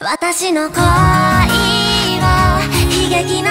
私の恋は悲劇の